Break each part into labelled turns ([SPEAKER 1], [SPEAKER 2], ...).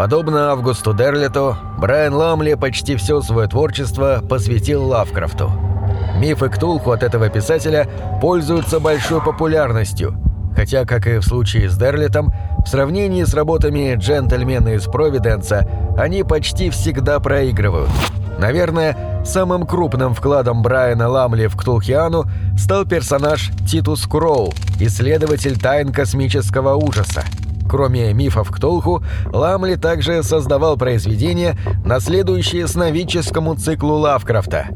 [SPEAKER 1] Подобно Августу Дерлиту, Брайан Ламли почти все свое творчество посвятил Лавкрафту. Мифы Ктулху от этого писателя пользуются большой популярностью, хотя, как и в случае с Дерлитом, в сравнении с работами «Джентльмена из Провиденса» они почти всегда проигрывают. Наверное, самым крупным вкладом Брайана Ламли в Ктулхиану стал персонаж Титус Кроу, исследователь тайн космического ужаса. Кроме мифов Ктулху, Ламли также создавал произведения, наследующие сновидческому циклу Лавкрафта.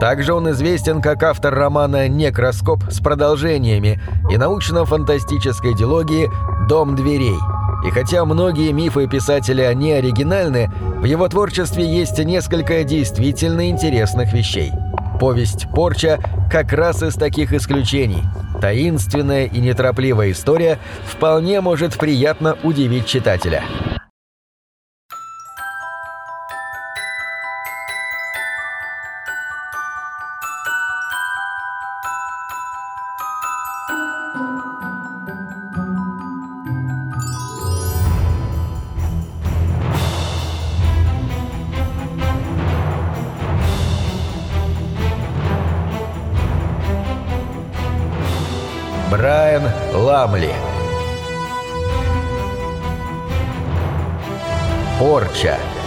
[SPEAKER 1] Также он известен как автор романа «Некроскоп» с продолжениями и научно-фантастической дилогии «Дом дверей». И хотя многие мифы писателя не оригинальны, в его творчестве есть несколько действительно интересных вещей. Повесть «Порча» как раз из таких исключений – Таинственная и неторопливая история вполне может приятно удивить читателя. Ламли Порча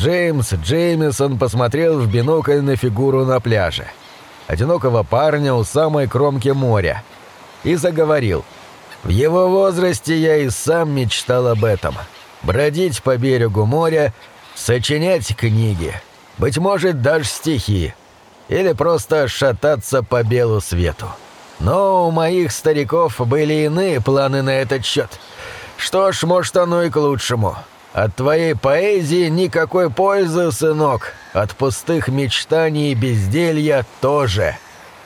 [SPEAKER 1] Джеймс Джеймисон посмотрел в бинокль на фигуру на пляже. Одинокого парня у самой кромки моря. И заговорил. В его возрасте я и сам мечтал об этом. Бродить по берегу моря, сочинять книги. Быть может, даже стихи. Или просто шататься по белу свету. Но у моих стариков были иные планы на этот счет. Что ж, может, оно и к лучшему. От твоей поэзии никакой пользы, сынок. От пустых мечтаний и безделья тоже.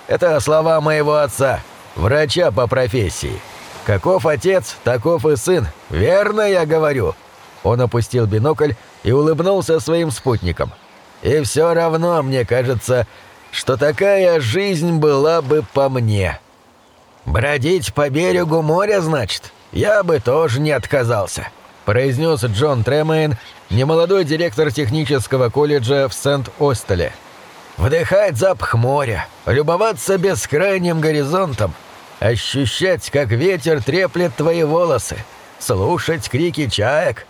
[SPEAKER 1] Это слова моего отца, врача по профессии. Каков отец, таков и сын. Верно я говорю?» Он опустил бинокль и улыбнулся своим спутникам. «И все равно мне кажется, что такая жизнь была бы по мне. Бродить по берегу моря, значит, я бы тоже не отказался» произнес Джон Тремейн, немолодой директор технического колледжа в Сент-Остеле. «Вдыхать запах моря, любоваться бескрайним горизонтом, ощущать, как ветер треплет твои волосы, слушать крики чаек.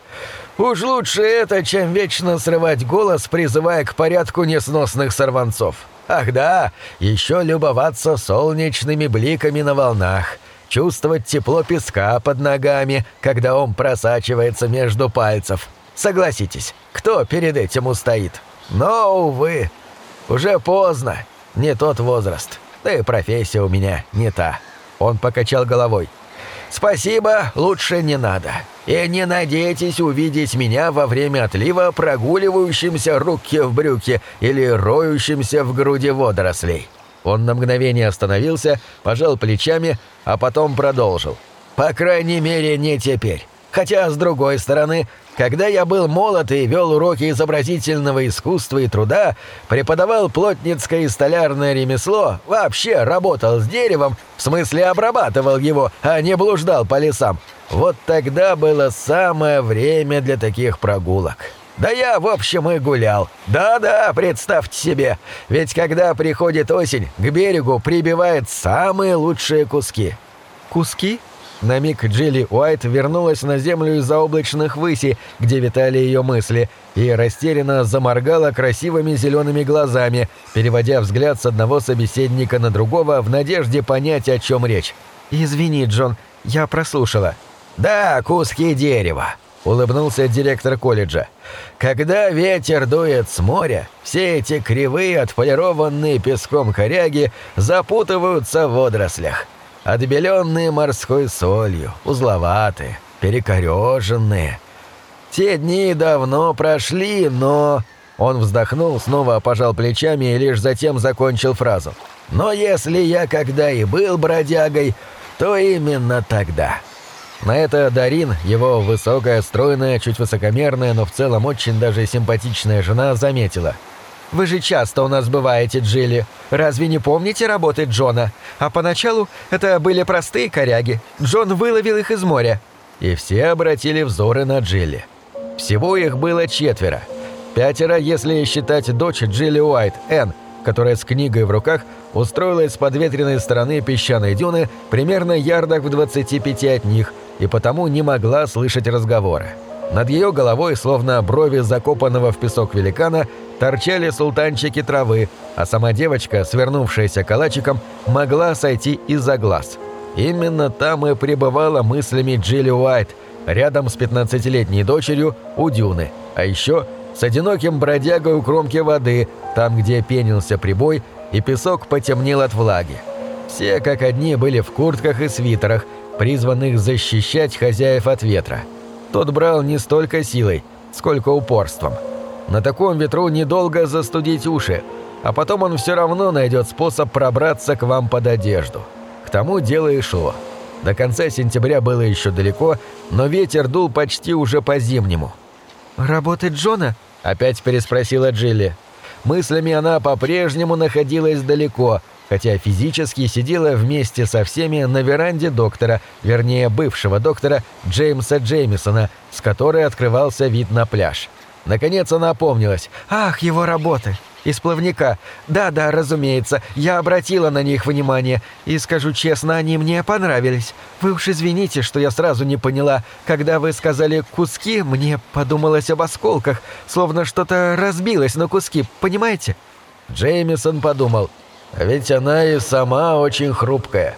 [SPEAKER 1] Уж лучше это, чем вечно срывать голос, призывая к порядку несносных сорванцов. Ах да, еще любоваться солнечными бликами на волнах» чувствовать тепло песка под ногами, когда он просачивается между пальцев. Согласитесь, кто перед этим устоит? Но, увы, уже поздно, не тот возраст, да и профессия у меня не та. Он покачал головой. «Спасибо, лучше не надо. И не надейтесь увидеть меня во время отлива прогуливающимся руки в брюки или роющимся в груди водорослей. Он на мгновение остановился, пожал плечами, а потом продолжил. «По крайней мере, не теперь. Хотя, с другой стороны, когда я был молод и вел уроки изобразительного искусства и труда, преподавал плотницкое и столярное ремесло, вообще работал с деревом, в смысле обрабатывал его, а не блуждал по лесам, вот тогда было самое время для таких прогулок». Да я, в общем, и гулял. Да-да, представьте себе. Ведь когда приходит осень, к берегу прибивает самые лучшие куски. Куски? На миг Джилли Уайт вернулась на землю из-за облачных высей, где витали ее мысли, и растерянно заморгала красивыми зелеными глазами, переводя взгляд с одного собеседника на другого в надежде понять, о чем речь. «Извини, Джон, я прослушала». «Да, куски дерева. — улыбнулся директор колледжа. «Когда ветер дует с моря, все эти кривые, отполированные песком коряги запутываются в водорослях. Отбеленные морской солью, узловатые, перекореженные. Те дни давно прошли, но... Он вздохнул, снова пожал плечами и лишь затем закончил фразу. «Но если я когда и был бродягой, то именно тогда». На это Дарин, его высокая, стройная, чуть высокомерная, но в целом очень даже симпатичная жена, заметила. «Вы же часто у нас бываете, Джилли. Разве не помните работы Джона? А поначалу это были простые коряги. Джон выловил их из моря». И все обратили взоры на Джилли. Всего их было четверо. Пятеро, если считать дочь Джилли Уайт, Энн, которая с книгой в руках устроилась с подветренной стороны песчаной дюны примерно ярдах в 25 от них – и потому не могла слышать разговоры. Над ее головой, словно брови закопанного в песок великана, торчали султанчики травы, а сама девочка, свернувшаяся калачиком, могла сойти из-за глаз. Именно там и пребывала мыслями Джилли Уайт, рядом с 15-летней дочерью у дюны, а еще с одиноким бродягой у кромки воды, там, где пенился прибой, и песок потемнел от влаги. Все как одни были в куртках и свитерах, призванных защищать хозяев от ветра. Тот брал не столько силой, сколько упорством. На таком ветру недолго застудить уши, а потом он все равно найдет способ пробраться к вам под одежду. К тому дело и шло. До конца сентября было еще далеко, но ветер дул почти уже по-зимнему.
[SPEAKER 2] «Работы Джона?»
[SPEAKER 1] – опять переспросила Джилли. Мыслями она по-прежнему находилась далеко – хотя физически сидела вместе со всеми на веранде доктора, вернее бывшего доктора Джеймса Джеймисона, с которой открывался вид на пляж. Наконец она опомнилась. «Ах, его работы! Из плавника. Да-да, разумеется, я обратила на них внимание. И скажу честно, они мне понравились. Вы уж извините, что я сразу не поняла. Когда вы сказали «куски», мне подумалось об осколках, словно что-то разбилось на куски, понимаете?» Джеймисон подумал – ведь она и сама очень хрупкая.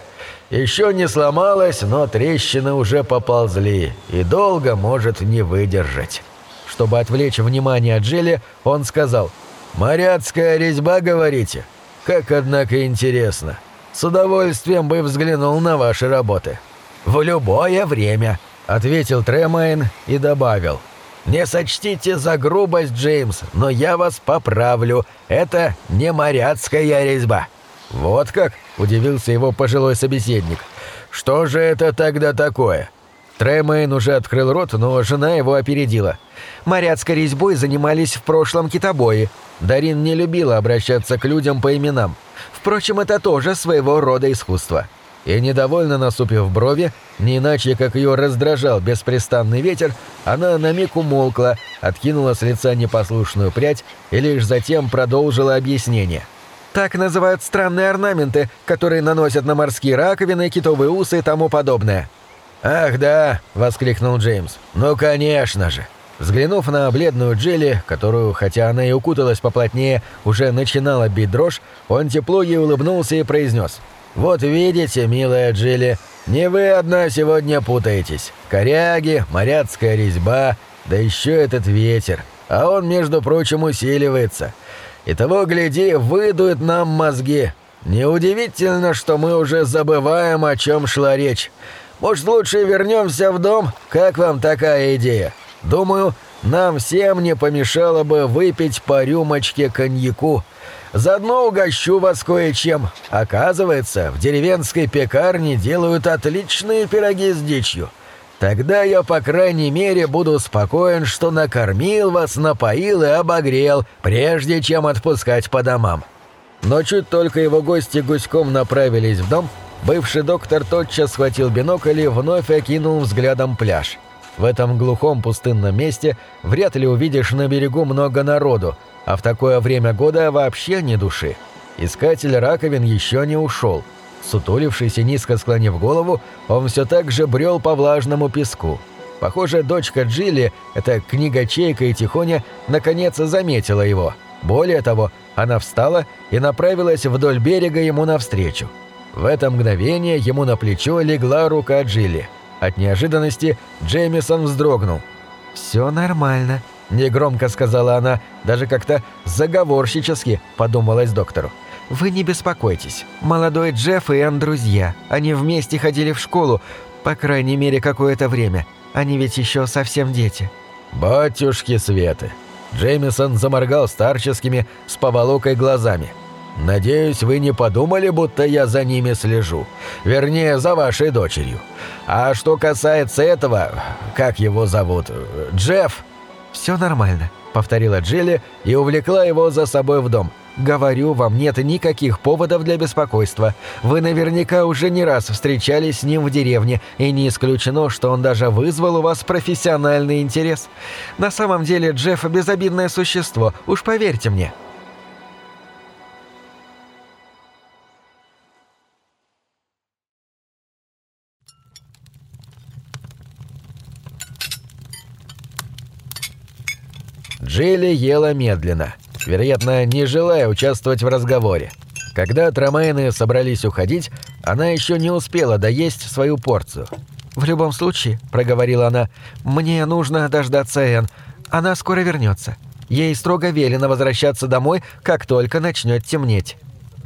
[SPEAKER 1] Еще не сломалась, но трещины уже поползли и долго может не выдержать. Чтобы отвлечь внимание от Джелли, он сказал «Моряцкая резьба, говорите? Как, однако, интересно. С удовольствием бы взглянул на ваши работы». «В любое время», — ответил Тремайн и добавил — не сочтите за грубость, Джеймс, но я вас поправлю. Это не моряцкая резьба». «Вот как?» – удивился его пожилой собеседник. «Что же это тогда такое?» Тремейн уже открыл рот, но жена его опередила. Моряцкой резьбой занимались в прошлом китобои. Дарин не любила обращаться к людям по именам. Впрочем, это тоже своего рода искусство и, недовольно насупив брови, не иначе как ее раздражал беспрестанный ветер, она на миг умолкла, откинула с лица непослушную прядь и лишь затем продолжила объяснение. «Так называют странные орнаменты, которые наносят на морские раковины, китовые усы и тому подобное». «Ах да!» — воскликнул Джеймс. «Ну, конечно же!» Взглянув на бледную Джилли, которую, хотя она и укуталась поплотнее, уже начинала бить дрожь, он тепло ей улыбнулся и произнес — «Вот видите, милая Джилли, не вы одна сегодня путаетесь. Коряги, моряцкая резьба, да еще этот ветер. А он, между прочим, усиливается. И того, гляди, выдует нам мозги. Неудивительно, что мы уже забываем, о чем шла речь. Может, лучше вернемся в дом? Как вам такая идея? Думаю, нам всем не помешало бы выпить по рюмочке коньяку». Заодно угощу вас кое-чем. Оказывается, в деревенской пекарне делают отличные пироги с дичью. Тогда я, по крайней мере, буду спокоен, что накормил вас, напоил и обогрел, прежде чем отпускать по домам». Но чуть только его гости гуськом направились в дом, бывший доктор тотчас схватил бинокль и вновь окинул взглядом пляж. В этом глухом пустынном месте вряд ли увидишь на берегу много народу, а в такое время года вообще ни души. Искатель раковин еще не ушел. Сутулившись и низко склонив голову, он все так же брел по влажному песку. Похоже, дочка Джилли, эта книгачейка и тихоня, наконец заметила его. Более того, она встала и направилась вдоль берега ему навстречу. В это мгновение ему на плечо легла рука Джилли. От неожиданности Джеймисон вздрогнул. «Все нормально», Негромко сказала она, даже как-то заговорщически подумалась доктору. «Вы не беспокойтесь. Молодой Джефф и Энн друзья. Они вместе ходили в школу, по крайней мере, какое-то время. Они ведь еще совсем дети». «Батюшки Светы!» Джеймисон заморгал старческими с поволокой глазами. «Надеюсь, вы не подумали, будто я за ними слежу. Вернее, за вашей дочерью. А что касается этого... Как его зовут? Джефф?»
[SPEAKER 2] «Все нормально», — повторила Джилли и увлекла его за собой в дом. «Говорю вам, нет никаких поводов для беспокойства. Вы наверняка уже не раз встречались с ним в деревне, и не исключено, что он даже вызвал у вас профессиональный интерес. На самом деле Джефф – безобидное существо, уж поверьте мне».
[SPEAKER 1] Джилли ела медленно, вероятно, не желая участвовать в разговоре. Когда Тромейны собрались уходить, она еще не успела доесть свою порцию.
[SPEAKER 2] «В любом случае», — проговорила она, — «мне нужно дождаться Энн. Она скоро вернется. Ей строго велено возвращаться домой, как только начнет темнеть».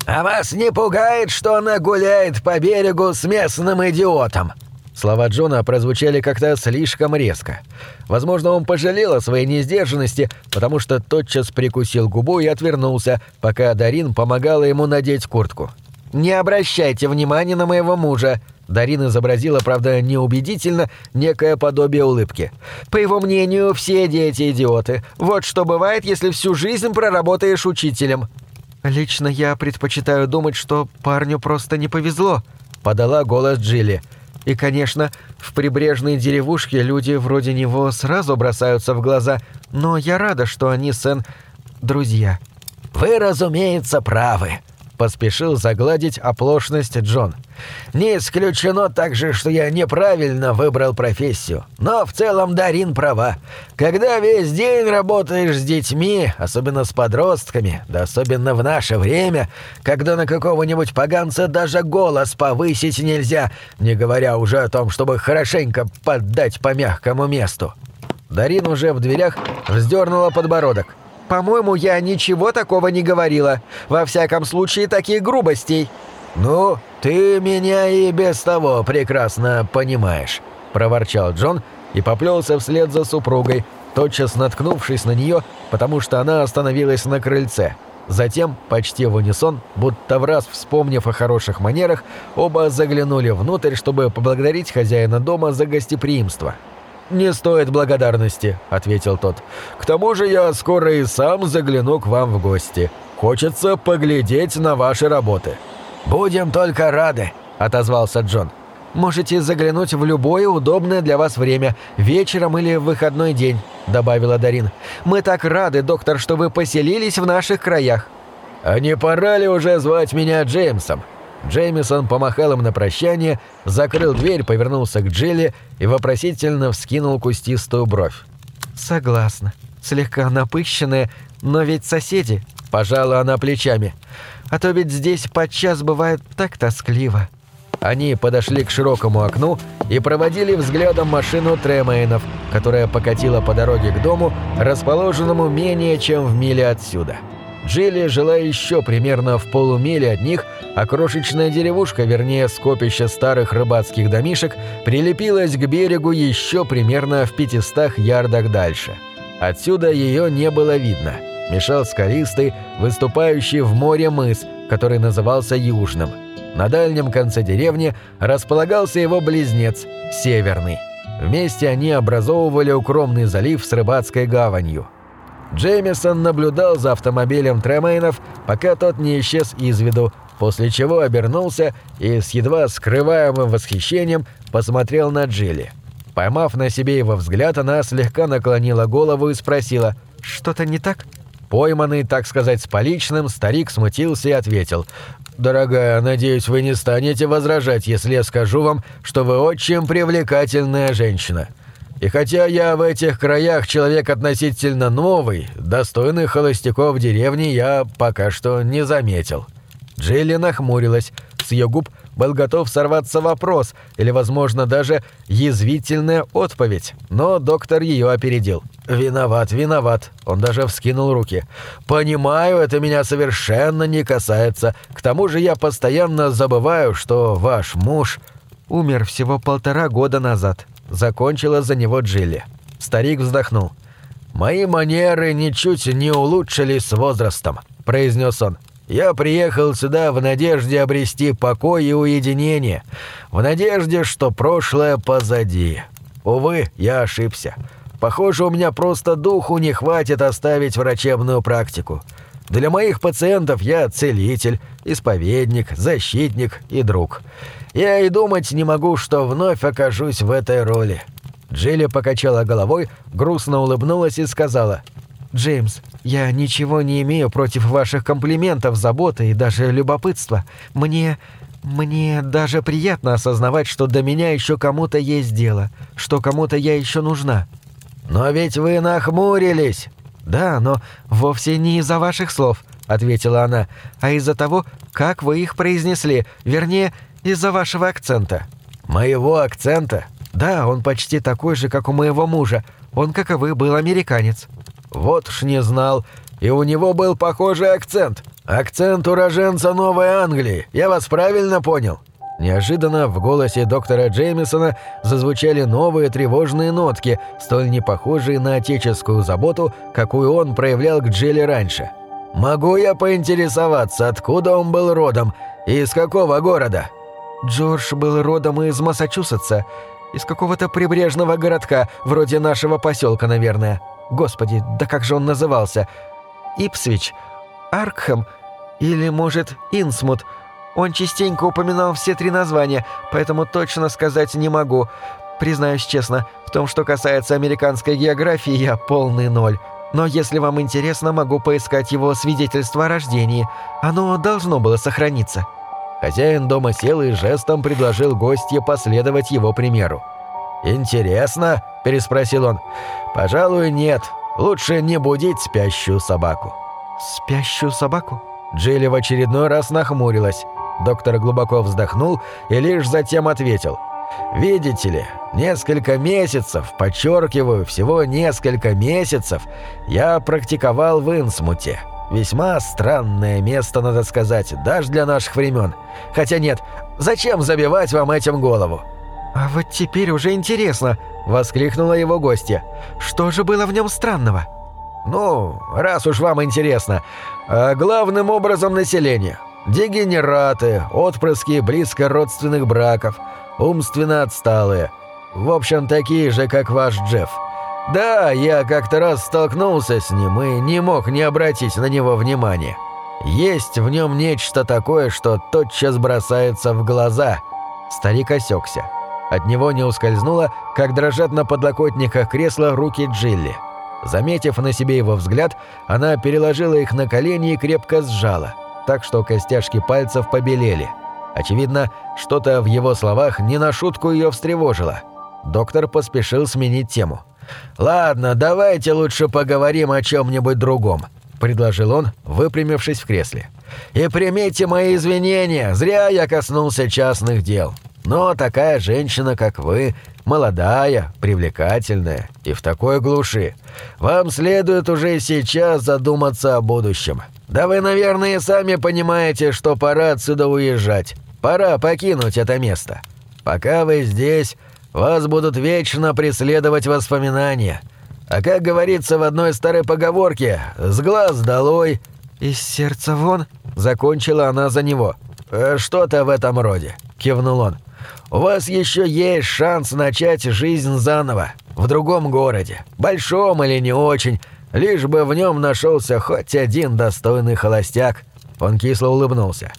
[SPEAKER 3] «А вас не пугает, что она гуляет по берегу с местным идиотом?»
[SPEAKER 1] Слова Джона прозвучали как-то слишком резко. Возможно, он пожалел о своей несдержанности, потому что тотчас прикусил губу и отвернулся, пока Дарин помогала ему надеть куртку.
[SPEAKER 2] «Не обращайте внимания на моего мужа»,
[SPEAKER 1] Дарин изобразила, правда, неубедительно, некое подобие улыбки.
[SPEAKER 2] «По его мнению, все дети идиоты. Вот что бывает, если всю жизнь проработаешь учителем». «Лично я предпочитаю думать, что парню просто не повезло», — подала голос Джилли. И, конечно, в прибрежной деревушке люди вроде него сразу бросаются в глаза, но я рада, что они с Эн друзья.
[SPEAKER 3] «Вы, разумеется, правы», поспешил загладить оплошность Джон. «Не исключено также, что я неправильно выбрал профессию. Но в целом Дарин права. Когда весь день работаешь с детьми, особенно с подростками, да особенно в наше время, когда на какого-нибудь поганца даже голос повысить нельзя, не говоря уже о том, чтобы хорошенько поддать по мягкому месту».
[SPEAKER 1] Дарин уже в дверях вздернула подбородок.
[SPEAKER 2] По-моему, я ничего такого не говорила. Во всяком случае, таких грубостей».
[SPEAKER 3] «Ну, ты меня и без того прекрасно понимаешь», — проворчал Джон и поплелся вслед за супругой, тотчас наткнувшись на нее, потому что она остановилась на крыльце. Затем, почти в унисон, будто в раз вспомнив о хороших манерах, оба заглянули внутрь, чтобы поблагодарить хозяина дома за гостеприимство. «Не стоит благодарности», — ответил тот. «К тому же я скоро и сам загляну к вам в гости. Хочется поглядеть на ваши работы». «Будем только рады», — отозвался Джон.
[SPEAKER 2] «Можете заглянуть в любое удобное для вас время, вечером или в выходной день», — добавила Дарин. «Мы так рады, доктор, что вы поселились в наших краях».
[SPEAKER 3] «А не пора ли уже звать меня Джеймсом?»
[SPEAKER 1] Джеймисон помахал им на прощание, закрыл дверь, повернулся к Джилли и вопросительно вскинул кустистую бровь.
[SPEAKER 2] «Согласна. Слегка напыщенная, но ведь соседи», — пожала она плечами. «А то ведь здесь подчас бывает так тоскливо».
[SPEAKER 1] Они подошли к широкому окну и проводили взглядом машину Тремейнов, которая покатила по дороге к дому, расположенному менее чем в миле отсюда. Джилли жила еще примерно в полумиле от них, а крошечная деревушка, вернее скопище старых рыбацких домишек, прилепилась к берегу еще примерно в 500 ярдах дальше. Отсюда ее не было видно. Мешал скалистый, выступающий в море мыс, который назывался Южным. На дальнем конце деревни располагался его близнец, Северный. Вместе они образовывали укромный залив с рыбацкой гаванью. Джеймисон наблюдал за автомобилем Тремейнов, пока тот не исчез из виду, после чего обернулся и с едва скрываемым восхищением посмотрел на Джилли. Поймав на себе его взгляд, она слегка наклонила голову и спросила «Что-то не так?» Пойманный, так сказать, с поличным, старик смутился и ответил «Дорогая, надеюсь, вы не станете возражать, если я скажу вам, что вы очень привлекательная женщина». И хотя я в этих краях человек относительно новый, достойных холостяков деревни я пока что не заметил». Джилли нахмурилась. С ее губ был готов сорваться вопрос или, возможно, даже язвительная отповедь, но доктор ее опередил. «Виноват, виноват». Он даже вскинул руки. «Понимаю, это меня совершенно не касается. К тому же я постоянно забываю, что ваш муж...»
[SPEAKER 2] «Умер всего полтора года назад», Закончила за него Джилли. Старик вздохнул.
[SPEAKER 3] «Мои манеры ничуть не улучшились с возрастом», — произнес он. «Я приехал сюда в надежде обрести покой и уединение, в надежде, что прошлое позади. Увы, я ошибся. Похоже, у меня просто духу не хватит оставить врачебную практику. Для моих пациентов я целитель, исповедник, защитник и друг. Я и думать не могу, что вновь окажусь в этой роли». Джилли покачала головой, грустно улыбнулась и сказала
[SPEAKER 2] «Джеймс, я ничего не имею против ваших комплиментов, заботы и даже любопытства. Мне... мне даже приятно осознавать, что до меня еще кому-то есть дело, что кому-то я еще нужна».
[SPEAKER 3] «Но ведь вы нахмурились!»
[SPEAKER 2] «Да, но вовсе не из-за ваших слов», — ответила она, «а из-за того, как вы их произнесли, вернее, из-за вашего акцента».
[SPEAKER 3] «Моего акцента?»
[SPEAKER 2] «Да, он почти такой же, как у моего мужа. Он, как и вы, был американец».
[SPEAKER 3] Вот уж не знал. И у него был похожий акцент. Акцент уроженца Новой Англии. Я вас правильно понял?» Неожиданно в голосе доктора Джеймисона зазвучали новые тревожные нотки, столь не похожие на отеческую заботу, какую он проявлял к Джилли раньше. «Могу я поинтересоваться, откуда он был родом и из какого города?»
[SPEAKER 2] Джордж был родом из Массачусетса, из какого-то прибрежного городка, вроде нашего поселка, наверное. Господи, да как же он назывался? Ипсвич? Аркхэм? Или, может, Инсмут? Он частенько упоминал все три названия, поэтому точно сказать не могу. Признаюсь честно, в том, что касается американской географии, я полный ноль. Но если вам интересно, могу поискать его свидетельство о рождении. Оно должно было сохраниться».
[SPEAKER 3] Хозяин дома сел и жестом предложил гостье последовать его примеру. «Интересно?» – переспросил он. «Пожалуй, нет. Лучше не будить спящую собаку».
[SPEAKER 2] «Спящую собаку?»
[SPEAKER 3] Джилли в очередной раз нахмурилась. Доктор глубоко вздохнул и лишь затем ответил. «Видите ли, несколько месяцев, подчеркиваю, всего несколько месяцев, я практиковал в Инсмуте. Весьма странное место, надо сказать, даже для наших времен. Хотя нет, зачем забивать вам этим голову?
[SPEAKER 2] «А вот теперь уже интересно», — воскликнула его гостья. «Что же было в нем странного?»
[SPEAKER 3] «Ну, раз уж вам интересно, а главным образом население. Дегенераты, отпрыски близко родственных браков, умственно отсталые. В общем, такие же, как ваш Джефф. Да, я как-то раз столкнулся с ним и не мог не обратить на него внимания. Есть в нем нечто такое, что тотчас бросается в глаза». Старик осекся. От него не ускользнуло, как дрожат на подлокотниках кресла руки Джилли. Заметив на себе его взгляд, она переложила их на колени и крепко сжала, так что костяшки пальцев побелели. Очевидно, что-то в его словах не на шутку ее встревожило. Доктор поспешил сменить тему. «Ладно, давайте лучше поговорим о чем-нибудь другом», — предложил он, выпрямившись в кресле. «И примите мои извинения, зря я коснулся частных дел. Но такая женщина, как вы, молодая, привлекательная и в такой глуши, вам следует уже сейчас задуматься о будущем. Да вы, наверное, сами понимаете, что пора отсюда уезжать. Пора покинуть это место. Пока вы здесь, вас будут вечно преследовать воспоминания. А как говорится в одной старой поговорке, с глаз долой...
[SPEAKER 2] «Из сердца вон?»
[SPEAKER 3] — закончила она за него. «Э, «Что-то в этом роде», — кивнул он. У вас еще есть шанс начать жизнь заново, в другом городе, большом или не очень, лишь бы в нем нашелся хоть один достойный холостяк». Он кисло улыбнулся.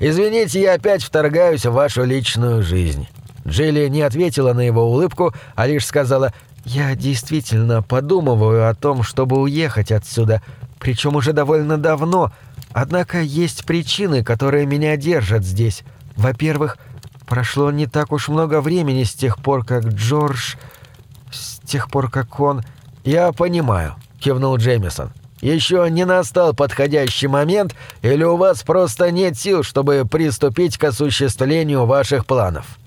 [SPEAKER 3] «Извините, я опять вторгаюсь в вашу личную жизнь». Джилли не ответила на его улыбку, а лишь сказала «Я действительно подумываю о том, чтобы уехать отсюда, причем уже довольно давно, однако есть причины, которые меня держат здесь. Во-первых, Прошло не так уж много времени с тех пор, как Джордж... С тех пор, как он... «Я понимаю», — кивнул Джеймисон. «Еще не настал подходящий момент, или у вас просто нет сил, чтобы приступить к осуществлению ваших планов?»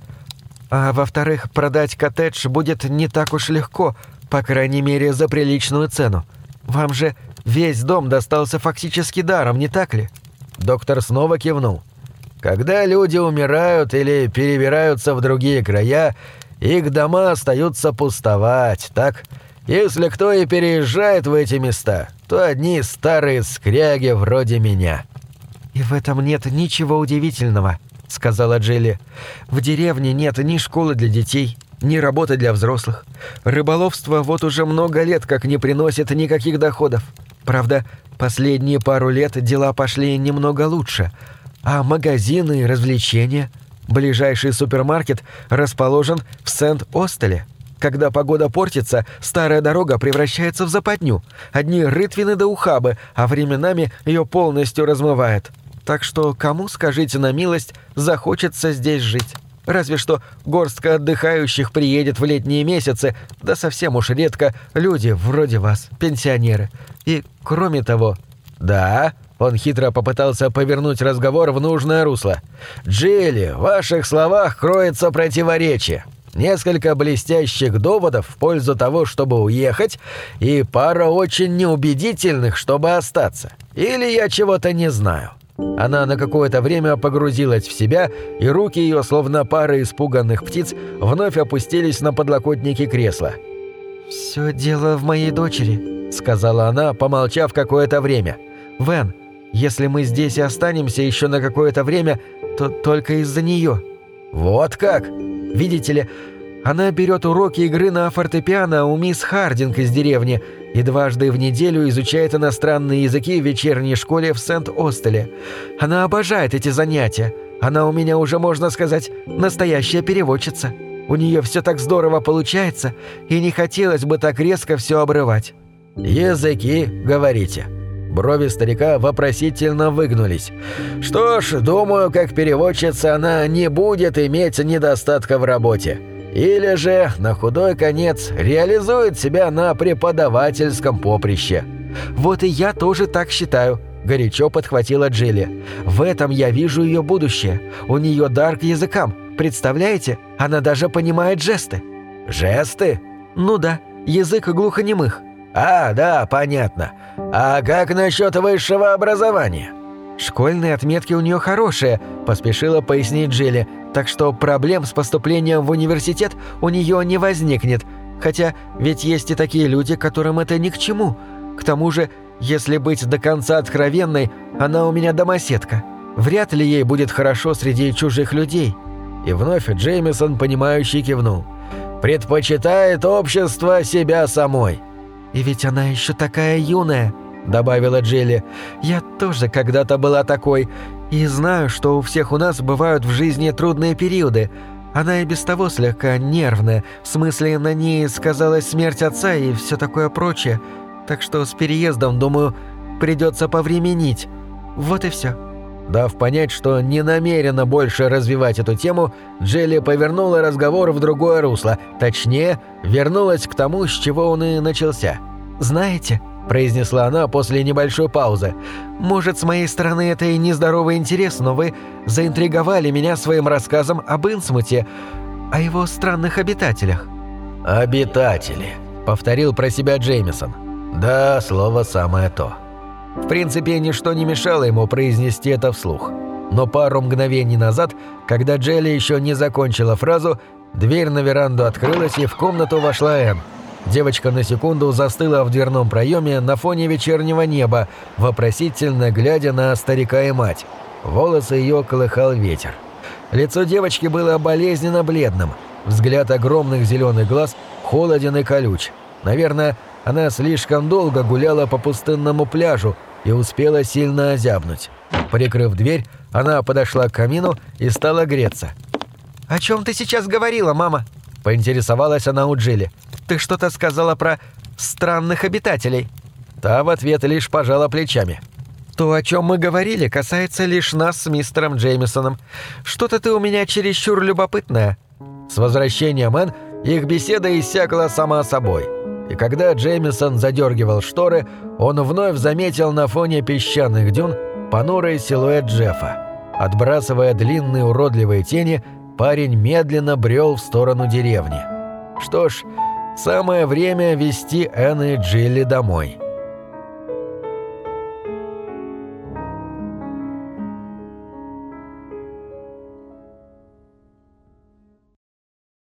[SPEAKER 2] «А во-вторых, продать коттедж будет не так уж легко, по крайней мере, за приличную цену. Вам же весь дом достался фактически даром, не так ли?»
[SPEAKER 3] Доктор снова кивнул. Когда люди умирают или перебираются в другие края, их дома остаются пустовать, так? Если кто и переезжает в эти места, то одни старые скряги вроде меня».
[SPEAKER 2] «И в этом нет ничего удивительного», — сказала Джилли. «В деревне нет ни школы для детей, ни работы для взрослых. Рыболовство вот уже много лет как не приносит никаких доходов. Правда, последние пару лет дела пошли немного лучше. А магазины и развлечения? Ближайший супермаркет расположен в Сент-Остеле. Когда погода портится, старая дорога превращается в западню. Одни рытвины до ухабы, а временами ее полностью размывает. Так что кому, скажите на милость, захочется здесь жить? Разве что горстка отдыхающих приедет в летние месяцы, да совсем уж редко люди вроде вас, пенсионеры. И кроме того...
[SPEAKER 3] Да, он хитро попытался повернуть разговор в нужное русло. «Джилли, в ваших словах кроется противоречие. Несколько блестящих доводов в пользу того, чтобы уехать, и пара очень неубедительных, чтобы остаться. Или я чего-то не знаю». Она на какое-то время погрузилась в себя, и руки ее, словно пара испуганных птиц, вновь опустились на подлокотники кресла.
[SPEAKER 2] «Все дело в моей дочери», — сказала она, помолчав какое-то время. «Вен, если мы здесь и останемся еще на какое-то время, то только из-за нее».
[SPEAKER 3] «Вот как?»
[SPEAKER 2] «Видите ли, она берет уроки игры на фортепиано у мисс Хардинг из деревни и дважды в неделю изучает иностранные языки в вечерней школе в Сент-Остеле. Она обожает эти занятия. Она у меня уже, можно сказать, настоящая переводчица. У нее все так здорово получается, и не хотелось бы так резко все обрывать».
[SPEAKER 3] «Языки, говорите?» Брови старика вопросительно выгнулись. «Что ж, думаю, как переводчица она не будет иметь недостатка в работе. Или же, на худой конец, реализует себя на преподавательском поприще.
[SPEAKER 2] «Вот и я тоже так считаю», – горячо подхватила Джилли. «В этом я вижу ее будущее. У нее дар к языкам. Представляете? Она даже понимает жесты».
[SPEAKER 3] «Жесты?»
[SPEAKER 2] «Ну да, язык глухонемых».
[SPEAKER 3] «А, да, понятно. А как насчет высшего образования?»
[SPEAKER 2] «Школьные отметки у нее хорошие», – поспешила пояснить Джилли так что проблем с поступлением в университет у нее не возникнет, хотя ведь есть и такие люди, которым это ни к чему. К тому же, если быть до конца откровенной, она у меня домоседка. Вряд ли ей будет хорошо среди чужих людей».
[SPEAKER 3] И вновь Джеймисон, понимающий, кивнул. «Предпочитает общество себя самой».
[SPEAKER 2] «И ведь она еще такая юная», — добавила Джилли. «Я тоже когда-то была такой, и знаю, что у всех у нас бывают в жизни трудные периоды. Она и без того слегка нервная, в смысле на ней сказалась смерть отца и все такое прочее. Так что с переездом, думаю, придется повременить. Вот и все.
[SPEAKER 3] Дав понять, что не намерена больше развивать эту тему, Джилли повернула разговор в другое русло, точнее, вернулась к тому, с чего он и начался.
[SPEAKER 2] «Знаете», – произнесла она после небольшой паузы. «Может, с моей стороны это и нездоровый интерес, но вы заинтриговали меня своим рассказом об Инсмуте, о его странных обитателях».
[SPEAKER 3] «Обитатели», – повторил про себя Джеймисон. «Да, слово самое то». В принципе, ничто не мешало ему произнести это вслух. Но пару мгновений назад, когда Джелли еще не закончила фразу, дверь на веранду открылась и в комнату вошла Энн. Девочка на секунду застыла в дверном проеме на фоне вечернего неба, вопросительно глядя на старика и мать. Волосы ее колыхал ветер. Лицо девочки было болезненно бледным, взгляд огромных зеленых глаз холоден и колюч. Наверное, она слишком долго гуляла по пустынному пляжу и успела сильно озябнуть. Прикрыв дверь, она подошла к камину и стала греться.
[SPEAKER 2] «О чем ты сейчас говорила, мама?» – поинтересовалась она у Джилли. Ты что-то сказала про странных обитателей».
[SPEAKER 3] Та в ответ лишь пожала плечами.
[SPEAKER 2] «То, о чем мы говорили, касается лишь нас с мистером Джеймисоном. Что-то ты у меня чересчур любопытная».
[SPEAKER 3] С возвращением Энн их беседа иссякла сама собой. И когда Джеймисон задергивал шторы, он вновь заметил на фоне песчаных дюн понурый силуэт Джеффа. Отбрасывая длинные уродливые тени, парень медленно брел в сторону деревни. Что ж, Самое время вести Энн и Джилли домой.